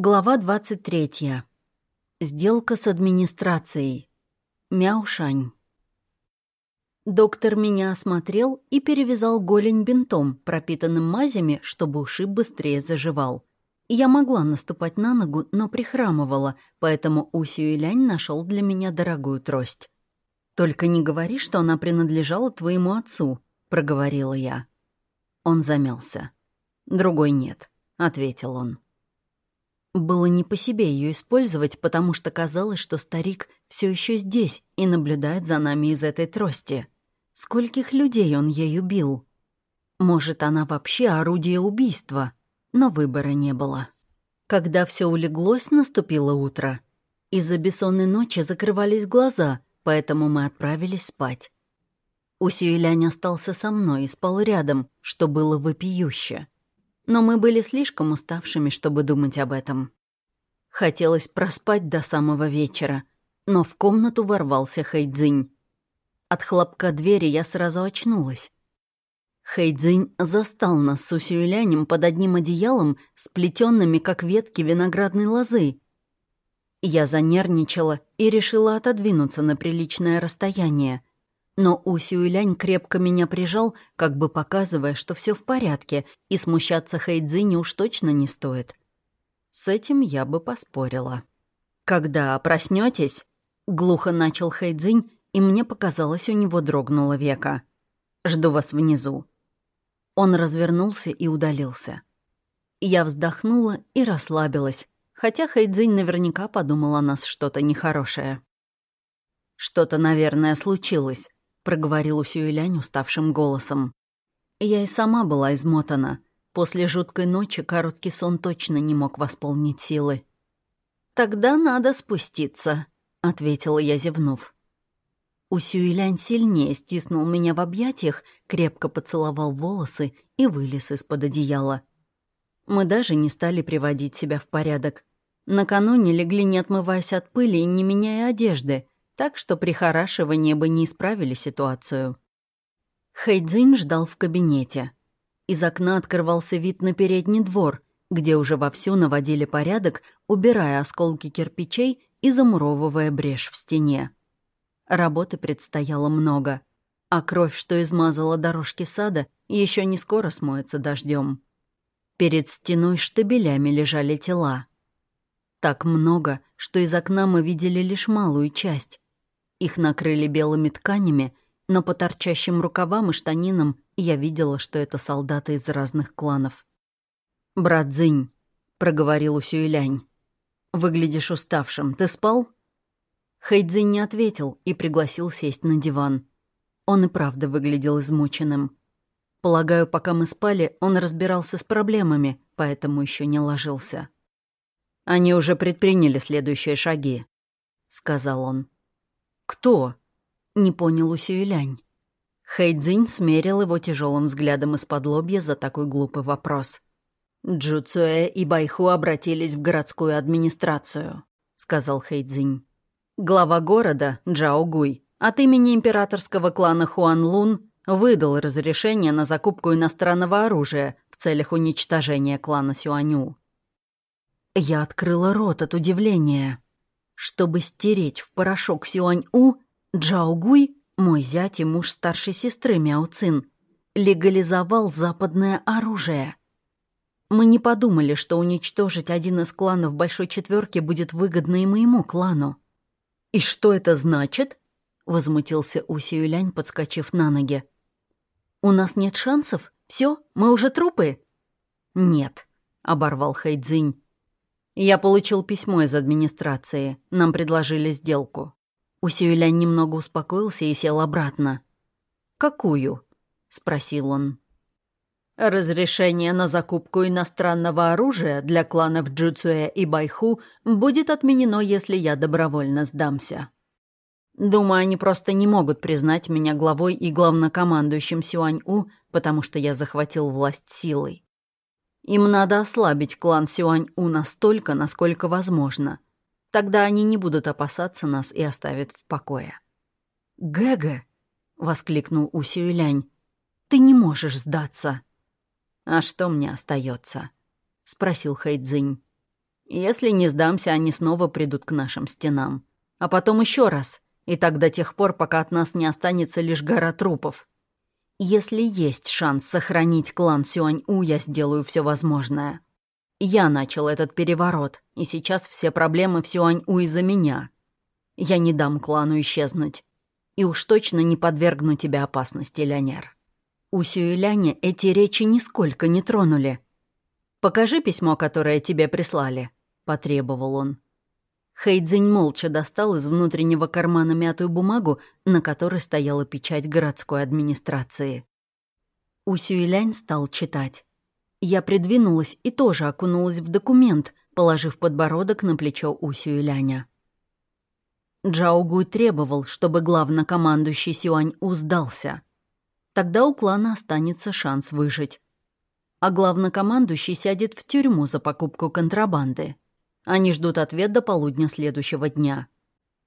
Глава 23. Сделка с администрацией. Мяушань. Доктор меня осмотрел и перевязал голень бинтом, пропитанным мазями, чтобы ушиб быстрее заживал. Я могла наступать на ногу, но прихрамывала, поэтому Усю Илянь нашел для меня дорогую трость. «Только не говори, что она принадлежала твоему отцу», — проговорила я. Он замялся. «Другой нет», — ответил он. Было не по себе ее использовать, потому что казалось, что старик все еще здесь и наблюдает за нами из этой трости. Скольких людей он ей убил? Может, она вообще орудие убийства? Но выбора не было. Когда все улеглось, наступило утро. Из-за бессонной ночи закрывались глаза, поэтому мы отправились спать. Усюэлянь остался со мной и спал рядом, что было вопиюще но мы были слишком уставшими, чтобы думать об этом. Хотелось проспать до самого вечера, но в комнату ворвался Хэйдзинь. От хлопка двери я сразу очнулась. Хэйдзинь застал нас с Усюэлянем под одним одеялом, сплетенными как ветки виноградной лозы. Я занервничала и решила отодвинуться на приличное расстояние — но Усюэлянь крепко меня прижал, как бы показывая, что все в порядке, и смущаться Хэйдзине уж точно не стоит. С этим я бы поспорила. «Когда проснетесь, глухо начал Хэйдзинь, и мне показалось, у него дрогнуло века. «Жду вас внизу». Он развернулся и удалился. Я вздохнула и расслабилась, хотя Хэйдзинь наверняка подумал о нас что-то нехорошее. «Что-то, наверное, случилось», проговорил Усюэлянь уставшим голосом. Я и сама была измотана. После жуткой ночи короткий сон точно не мог восполнить силы. «Тогда надо спуститься», — ответила я, зевнув. Усюэлянь сильнее стиснул меня в объятиях, крепко поцеловал волосы и вылез из-под одеяла. Мы даже не стали приводить себя в порядок. Накануне легли, не отмываясь от пыли и не меняя одежды, так что прихорашивание бы не исправили ситуацию. Хэйдзинь ждал в кабинете. Из окна открывался вид на передний двор, где уже вовсю наводили порядок, убирая осколки кирпичей и замуровывая брешь в стене. Работы предстояло много, а кровь, что измазала дорожки сада, еще не скоро смоется дождем. Перед стеной штабелями лежали тела. Так много, что из окна мы видели лишь малую часть, их накрыли белыми тканями, но по торчащим рукавам и штанинам я видела, что это солдаты из разных кланов. «Брат Зинь», — проговорил Усюэлянь, — «выглядишь уставшим. Ты спал?» Хэйдзинь не ответил и пригласил сесть на диван. Он и правда выглядел измученным. Полагаю, пока мы спали, он разбирался с проблемами, поэтому еще не ложился. «Они уже предприняли следующие шаги», — сказал он. «Кто?» — не понял Усюэлянь. Хэйдзинь смерил его тяжелым взглядом из-под лобья за такой глупый вопрос. «Джуцуэ и Байху обратились в городскую администрацию», — сказал Хэйдзинь. Глава города, Джао Гуй, от имени императорского клана Хуан Лун выдал разрешение на закупку иностранного оружия в целях уничтожения клана Сюаню. Я открыла рот от удивления. Чтобы стереть в порошок Сюань-У, Джао мой зять и муж старшей сестры Мяо Цин, легализовал западное оружие. Мы не подумали, что уничтожить один из кланов Большой Четверки будет выгодно и моему клану. «И что это значит?» — возмутился Уси Юлянь, подскочив на ноги. «У нас нет шансов? Все, мы уже трупы?» «Нет», — оборвал Хайдзинь. Я получил письмо из администрации. Нам предложили сделку. Усюэлян немного успокоился и сел обратно. «Какую?» — спросил он. Разрешение на закупку иностранного оружия для кланов Джуцуэ и Байху будет отменено, если я добровольно сдамся. Думаю, они просто не могут признать меня главой и главнокомандующим Сюань-У, потому что я захватил власть силой. Им надо ослабить клан Сюань-У настолько, насколько возможно. Тогда они не будут опасаться нас и оставят в покое. «Гэгэ!» — воскликнул У Сюэлянь. «Ты не можешь сдаться!» «А что мне остается? спросил Хэйдзинь. Если не сдамся, они снова придут к нашим стенам. А потом еще раз. И так до тех пор, пока от нас не останется лишь гора трупов. Если есть шанс сохранить клан Сюань-У, я сделаю все возможное. Я начал этот переворот, и сейчас все проблемы в Сюань-У из-за меня. Я не дам клану исчезнуть. И уж точно не подвергну тебя опасности, Лянер. У Сюэляня эти речи нисколько не тронули. «Покажи письмо, которое тебе прислали», — потребовал он. Хейдзинь молча достал из внутреннего кармана мятую бумагу, на которой стояла печать городской администрации. Усюэлянь стал читать. Я придвинулась и тоже окунулась в документ, положив подбородок на плечо Усюэляня. Джао требовал, чтобы главнокомандующий Сюань-У сдался. Тогда у клана останется шанс выжить. А главнокомандующий сядет в тюрьму за покупку контрабанды. Они ждут ответ до полудня следующего дня.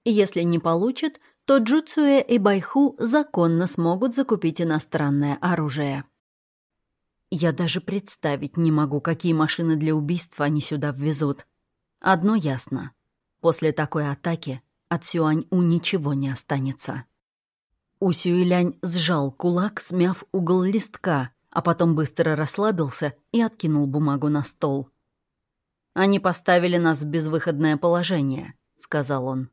Если не получат, то Джуцуэ и Байху законно смогут закупить иностранное оружие. Я даже представить не могу, какие машины для убийства они сюда ввезут. Одно ясно. После такой атаки от Сюань-У ничего не останется. У Сюэлянь сжал кулак, смяв угол листка, а потом быстро расслабился и откинул бумагу на стол. «Они поставили нас в безвыходное положение», — сказал он.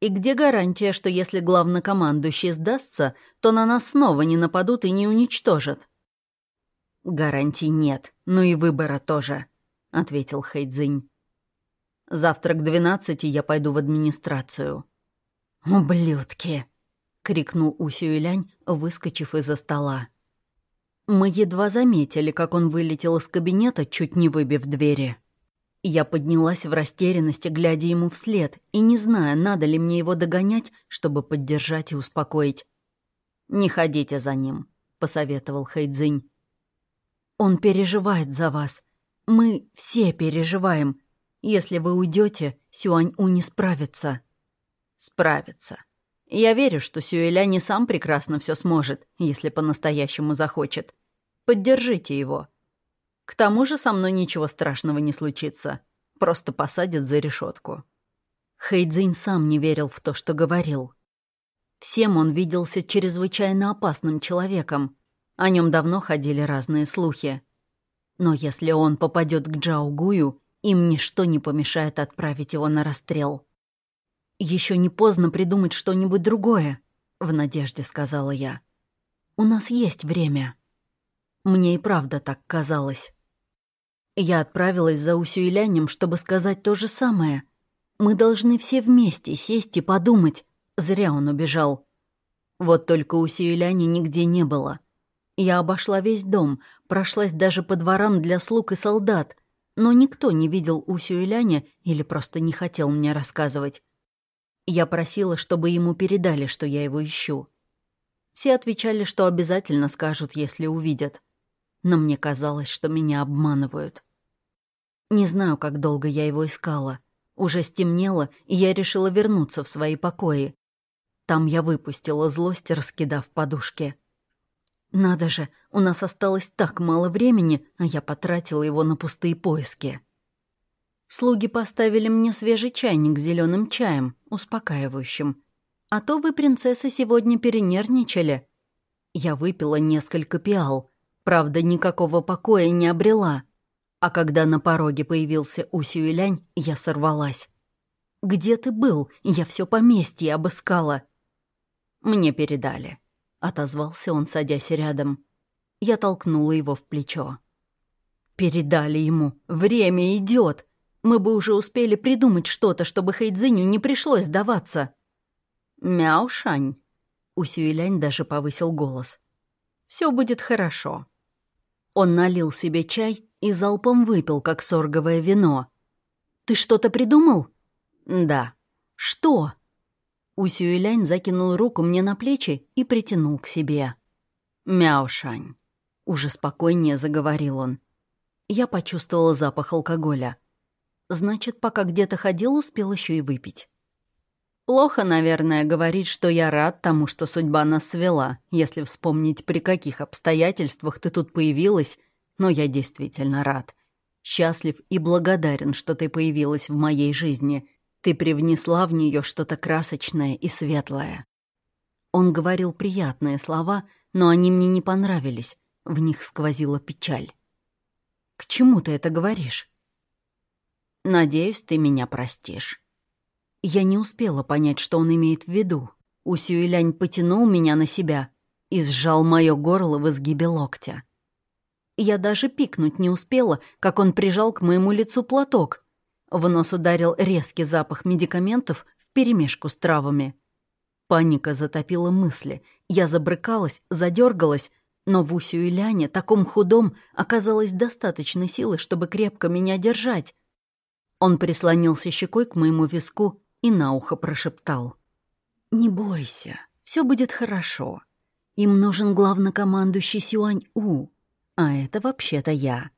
«И где гарантия, что если главнокомандующий сдастся, то на нас снова не нападут и не уничтожат?» «Гарантий нет, но и выбора тоже», — ответил Хэйдзинь. Завтра к двенадцати я пойду в администрацию». «Ублюдки!» — крикнул Усюэлянь, выскочив из-за стола. Мы едва заметили, как он вылетел из кабинета, чуть не выбив двери. Я поднялась в растерянности, глядя ему вслед, и не зная, надо ли мне его догонять, чтобы поддержать и успокоить. «Не ходите за ним», — посоветовал Хэйдзинь. «Он переживает за вас. Мы все переживаем», если вы уйдете, Сюань-У не справится». «Справится. Я верю, что Сюэля не сам прекрасно все сможет, если по-настоящему захочет. Поддержите его. К тому же со мной ничего страшного не случится. Просто посадят за решетку. Хэйдзинь сам не верил в то, что говорил. Всем он виделся чрезвычайно опасным человеком. О нем давно ходили разные слухи. Но если он попадет к Джао Гую, им ничто не помешает отправить его на расстрел. Еще не поздно придумать что-нибудь другое», — в надежде сказала я. «У нас есть время». Мне и правда так казалось. Я отправилась за Усюэлянем, чтобы сказать то же самое. Мы должны все вместе сесть и подумать. Зря он убежал. Вот только Усюэляня нигде не было. Я обошла весь дом, прошлась даже по дворам для слуг и солдат — но никто не видел Усю или просто не хотел мне рассказывать. Я просила, чтобы ему передали, что я его ищу. Все отвечали, что обязательно скажут, если увидят. Но мне казалось, что меня обманывают. Не знаю, как долго я его искала. Уже стемнело, и я решила вернуться в свои покои. Там я выпустила злость, раскидав подушки. Надо же, у нас осталось так мало времени, а я потратила его на пустые поиски. Слуги поставили мне свежий чайник с зеленым чаем, успокаивающим. А то вы, принцесса, сегодня перенервничали. Я выпила несколько пиал, правда, никакого покоя не обрела. А когда на пороге появился Усю я сорвалась. «Где ты был? Я все поместье обыскала». Мне передали. — отозвался он, садясь рядом. Я толкнула его в плечо. «Передали ему. Время идет. Мы бы уже успели придумать что-то, чтобы Хэйдзиню не пришлось сдаваться». «Мяушань», — Усюэлянь даже повысил голос. «Все будет хорошо». Он налил себе чай и залпом выпил, как сорговое вино. «Ты что-то придумал?» «Да». «Что?» Усюэлянь закинул руку мне на плечи и притянул к себе. «Мяушань», — уже спокойнее заговорил он. Я почувствовала запах алкоголя. Значит, пока где-то ходил, успел еще и выпить. Плохо, наверное, говорить, что я рад тому, что судьба нас свела, если вспомнить, при каких обстоятельствах ты тут появилась, но я действительно рад. Счастлив и благодарен, что ты появилась в моей жизни. Ты привнесла в нее что-то красочное и светлое». Он говорил приятные слова, но они мне не понравились. В них сквозила печаль. «К чему ты это говоришь?» «Надеюсь, ты меня простишь». Я не успела понять, что он имеет в виду. Усюэлянь потянул меня на себя и сжал мое горло в изгибе локтя. Я даже пикнуть не успела, как он прижал к моему лицу платок. В нос ударил резкий запах медикаментов вперемешку с травами. Паника затопила мысли. Я забрыкалась, задергалась, но в Усю и Ляне, таком худом, оказалось достаточно силы, чтобы крепко меня держать. Он прислонился щекой к моему виску и на ухо прошептал. «Не бойся, все будет хорошо. Им нужен главнокомандующий Сюань-У, а это вообще-то я.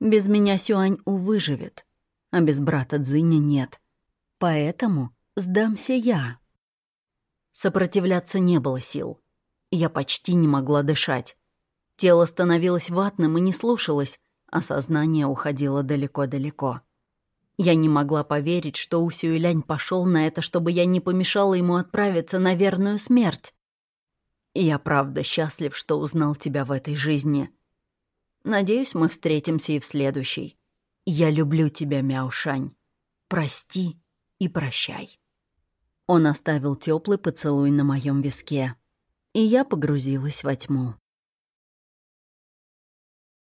Без меня Сюань-У выживет, а без брата Цзиня нет. Поэтому сдамся я». Сопротивляться не было сил. Я почти не могла дышать. Тело становилось ватным и не слушалось, а сознание уходило далеко-далеко. Я не могла поверить, что Усюэлянь пошел на это, чтобы я не помешала ему отправиться на верную смерть. Я правда счастлив, что узнал тебя в этой жизни. Надеюсь, мы встретимся и в следующей. Я люблю тебя, Мяушань. Прости и прощай. Он оставил теплый поцелуй на моем виске, и я погрузилась во тьму.